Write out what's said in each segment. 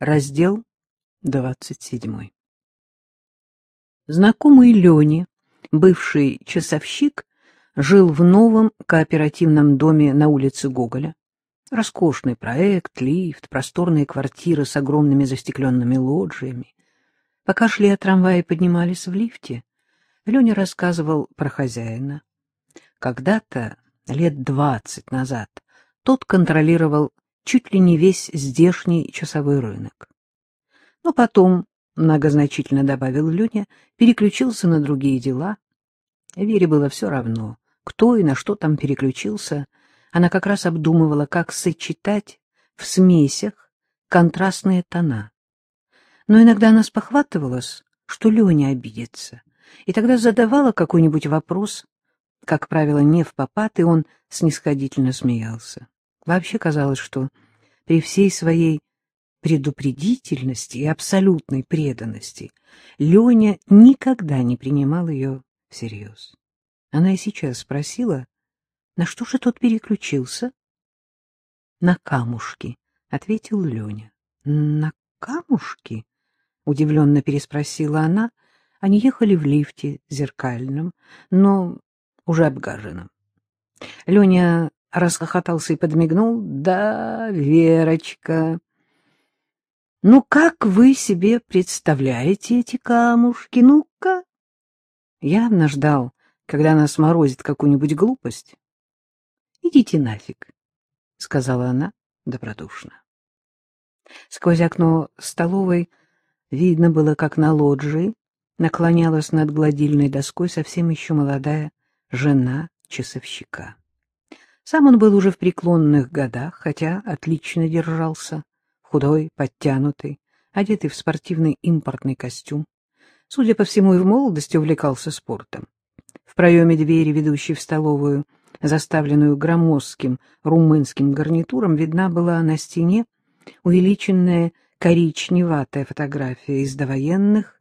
Раздел двадцать седьмой. Знакомый Лене, бывший часовщик, жил в новом кооперативном доме на улице Гоголя. Роскошный проект, лифт, просторные квартиры с огромными застекленными лоджиями. Пока шли от трамвая и поднимались в лифте, Леня рассказывал про хозяина. Когда-то, лет двадцать назад, тот контролировал чуть ли не весь здешний часовой рынок. Но потом, многозначительно добавил Леня, переключился на другие дела. Вере было все равно, кто и на что там переключился. Она как раз обдумывала, как сочетать в смесях контрастные тона. Но иногда она спохватывалась, что Леня обидится, и тогда задавала какой-нибудь вопрос, как правило, не в попад, и он снисходительно смеялся. Вообще казалось, что при всей своей предупредительности и абсолютной преданности Леня никогда не принимал ее всерьез. Она и сейчас спросила, на что же тот переключился? — На камушки, — ответил Леня. — На камушки? — удивленно переспросила она. Они ехали в лифте зеркальном, но уже обгаженном. Леня расхохотался и подмигнул. — Да, Верочка. — Ну, как вы себе представляете эти камушки? Ну-ка. Явно ждал, когда она сморозит какую-нибудь глупость. — Идите нафиг, — сказала она добродушно. Сквозь окно столовой видно было, как на лоджии наклонялась над гладильной доской совсем еще молодая жена часовщика. Сам он был уже в преклонных годах, хотя отлично держался, худой, подтянутый, одетый в спортивный импортный костюм. Судя по всему, и в молодости увлекался спортом. В проеме двери, ведущей в столовую, заставленную громоздким румынским гарнитуром, видна была на стене увеличенная коричневатая фотография из довоенных.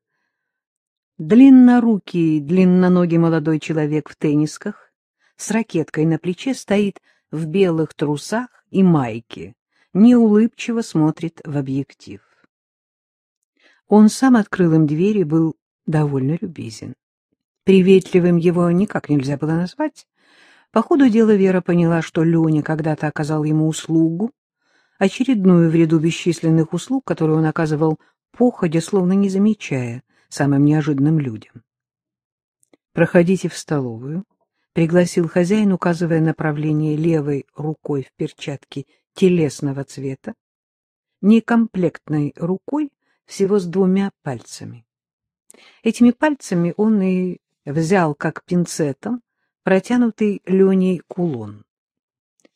Длиннорукий, длинноногий молодой человек в теннисках с ракеткой на плече стоит в белых трусах и майке, неулыбчиво смотрит в объектив. Он сам открыл им дверь и был довольно любезен. Приветливым его никак нельзя было назвать. По ходу дела Вера поняла, что Леня когда-то оказал ему услугу, очередную в ряду бесчисленных услуг, которую он оказывал походя, словно не замечая самым неожиданным людям. «Проходите в столовую», пригласил хозяин, указывая направление левой рукой в перчатке телесного цвета, некомплектной рукой всего с двумя пальцами. Этими пальцами он и взял, как пинцетом, протянутый Леней кулон.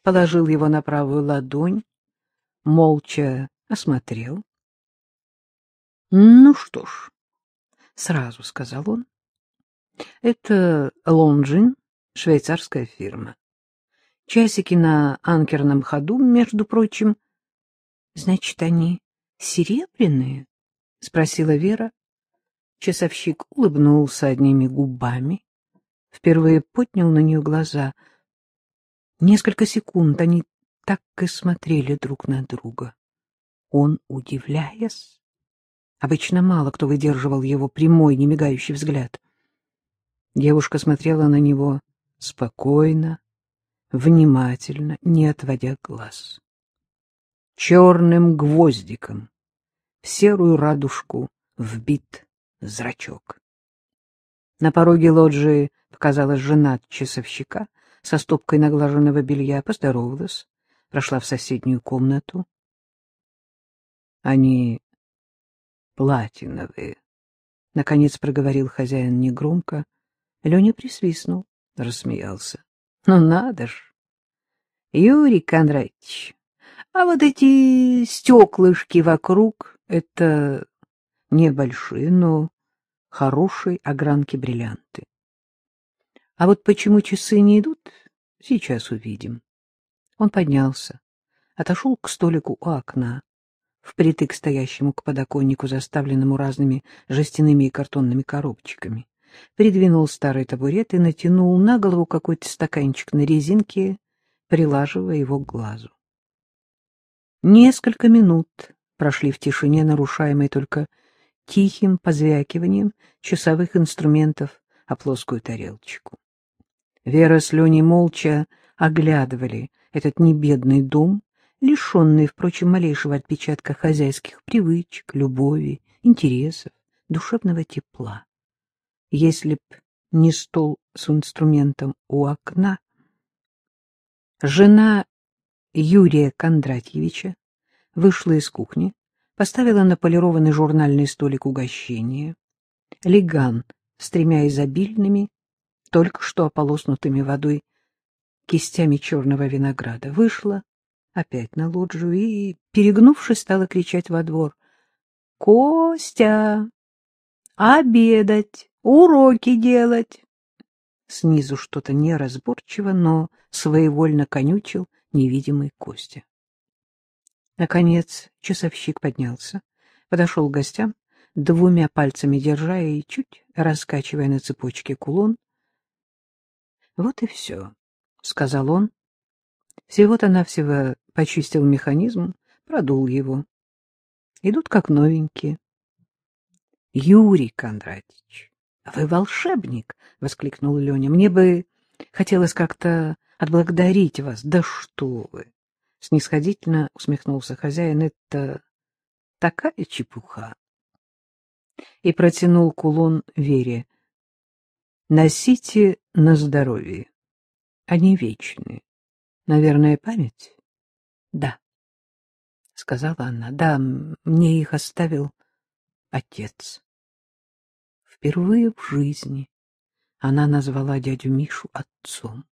Положил его на правую ладонь, молча осмотрел. — Ну что ж, — сразу сказал он, — это Лонжин швейцарская фирма. Часики на анкерном ходу, между прочим. — Значит, они серебряные? — спросила Вера. Часовщик улыбнулся одними губами, впервые поднял на нее глаза. Несколько секунд они так и смотрели друг на друга. Он, удивляясь, обычно мало кто выдерживал его прямой, немигающий взгляд. Девушка смотрела на него спокойно, внимательно, не отводя глаз. Черным гвоздиком в серую радужку вбит зрачок. На пороге лоджии показалась жена часовщика со стопкой наглаженного белья, поздоровалась, прошла в соседнюю комнату. Они платиновые, — наконец проговорил хозяин негромко. Леня присвистнул рассмеялся. — Ну надо ж! Юрий Кондратьевич, а вот эти стеклышки вокруг — это небольшие, но хорошие огранки бриллианты. А вот почему часы не идут, сейчас увидим. Он поднялся, отошел к столику у окна, впритык стоящему к подоконнику, заставленному разными жестяными и картонными коробочками придвинул старый табурет и натянул на голову какой-то стаканчик на резинке, прилаживая его к глазу. Несколько минут прошли в тишине, нарушаемой только тихим позвякиванием часовых инструментов о плоскую тарелочку. Вера с Леней молча оглядывали этот небедный дом, лишенный, впрочем, малейшего отпечатка хозяйских привычек, любови, интересов, душевного тепла. Если б не стол с инструментом у окна, жена Юрия Кондратьевича вышла из кухни, поставила на полированный журнальный столик угощение, леган с тремя изобильными, только что ополоснутыми водой кистями черного винограда, вышла опять на лоджию и, перегнувшись, стала кричать во двор. — Костя! Обедать! Уроки делать! Снизу что-то неразборчиво, но своевольно конючил невидимый Костя. Наконец часовщик поднялся, подошел к гостям, двумя пальцами держа и чуть раскачивая на цепочке кулон. — Вот и все, — сказал он. Всего-то навсего почистил механизм, продул его. Идут как новенькие. — Юрий Кондратьевич, вы волшебник! — воскликнул Леня. — Мне бы хотелось как-то отблагодарить вас. Да что вы! — снисходительно усмехнулся хозяин. — Это такая чепуха! И протянул кулон Вере. — Носите на здоровье. Они вечные. Наверное, память? — Да, — сказала она. — Да, мне их оставил отец. Впервые в жизни она назвала дядю Мишу отцом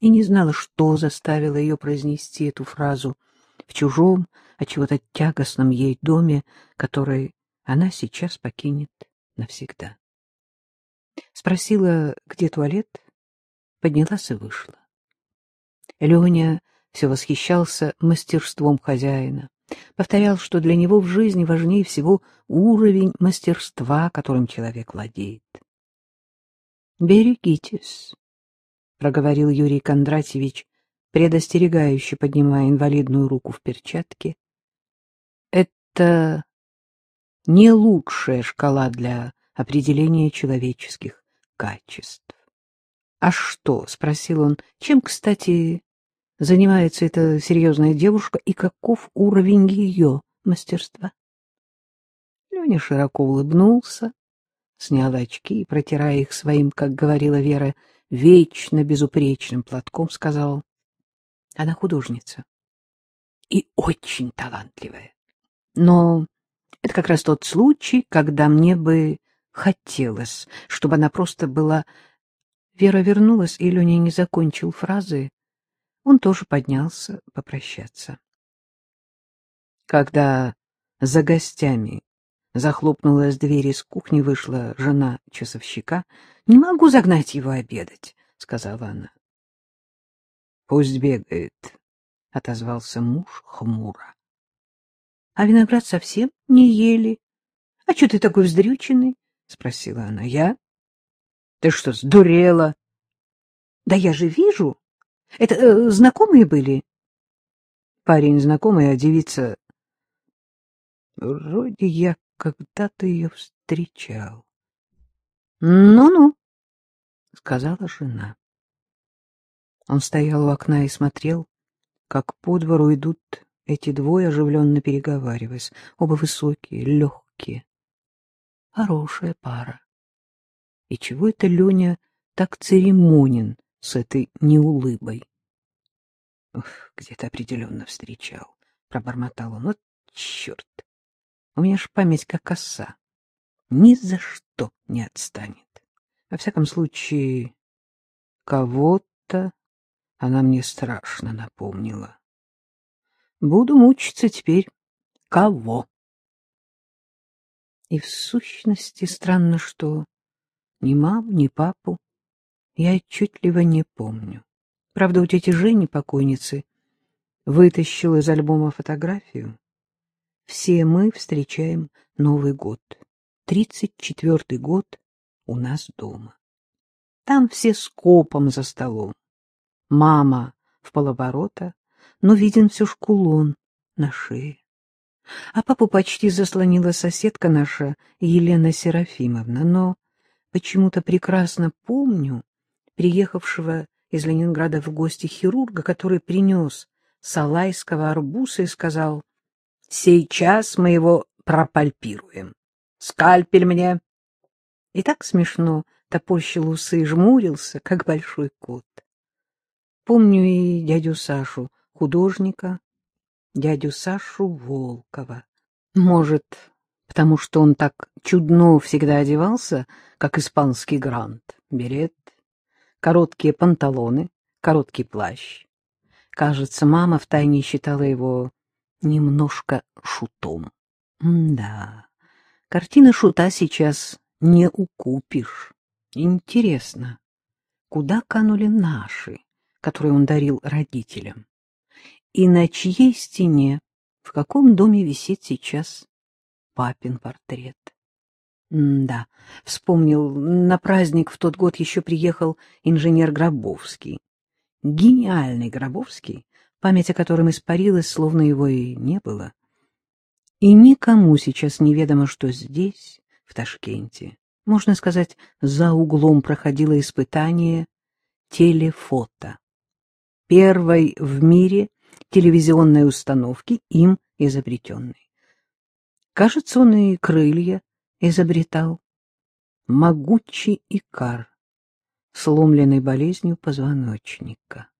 и не знала, что заставило ее произнести эту фразу в чужом, а чего-то тягостном ей доме, который она сейчас покинет навсегда. Спросила, где туалет, поднялась и вышла. Леня все восхищался мастерством хозяина, повторял, что для него в жизни важнее всего уровень мастерства, которым человек владеет. «Берегитесь», — проговорил Юрий Кондратьевич, предостерегающе поднимая инвалидную руку в перчатке. «Это не лучшая шкала для определения человеческих качеств». «А что?» — спросил он. «Чем, кстати, занимается эта серьезная девушка и каков уровень ее мастерства?» Леня широко улыбнулся, снял очки и, протирая их своим, как говорила Вера, вечно безупречным платком, сказал, она художница и очень талантливая. Но это как раз тот случай, когда мне бы хотелось, чтобы она просто была... Вера вернулась, и Леня не закончил фразы. Он тоже поднялся попрощаться. Когда за гостями Захлопнулась дверь из кухни, вышла жена часовщика. — Не могу загнать его обедать, — сказала она. — Пусть бегает, — отозвался муж хмуро. — А виноград совсем не ели. — А что ты такой вздрюченный? — спросила она. — Я? — Ты что, сдурела? — Да я же вижу. Это э, знакомые были? — Парень знакомый, а девица... Вроде я когда-то ее встречал. «Ну — Ну-ну, — сказала жена. Он стоял у окна и смотрел, как по двору идут эти двое, оживленно переговариваясь, оба высокие, легкие. Хорошая пара. И чего это Леня так церемонен с этой неулыбой? Где-то определенно встречал, — пробормотал он. Вот черт! У меня ж память как оса. Ни за что не отстанет. Во всяком случае, кого-то она мне страшно напомнила. Буду мучиться теперь. Кого? И в сущности странно, что ни маму, ни папу я отчетливо не помню. Правда, у тети Жени, покойницы, вытащил из альбома фотографию все мы встречаем Новый год. Тридцать четвертый год у нас дома. Там все скопом за столом. Мама в полоборота, но виден все ж кулон на шее. А папу почти заслонила соседка наша Елена Серафимовна, но почему-то прекрасно помню приехавшего из Ленинграда в гости хирурга, который принес салайского арбуза и сказал, «Сейчас мы его пропальпируем. Скальпель мне!» И так смешно топорщил усы и жмурился, как большой кот. Помню и дядю Сашу, художника, дядю Сашу Волкова. Может, потому что он так чудно всегда одевался, как испанский грант. Берет, короткие панталоны, короткий плащ. Кажется, мама втайне считала его немножко шутом. Да, картины шута сейчас не укупишь. Интересно, куда канули наши, которые он дарил родителям? И на чьей стене, в каком доме висит сейчас папин портрет? Да, вспомнил, на праздник в тот год еще приехал инженер Гробовский. Гениальный Гробовский, память о котором испарилась, словно его и не было. И никому сейчас неведомо, что здесь, в Ташкенте, можно сказать, за углом проходило испытание телефото. Первой в мире телевизионной установки, им изобретенной. Кажется, он и крылья изобретал. Могучий икар, сломленный болезнью позвоночника.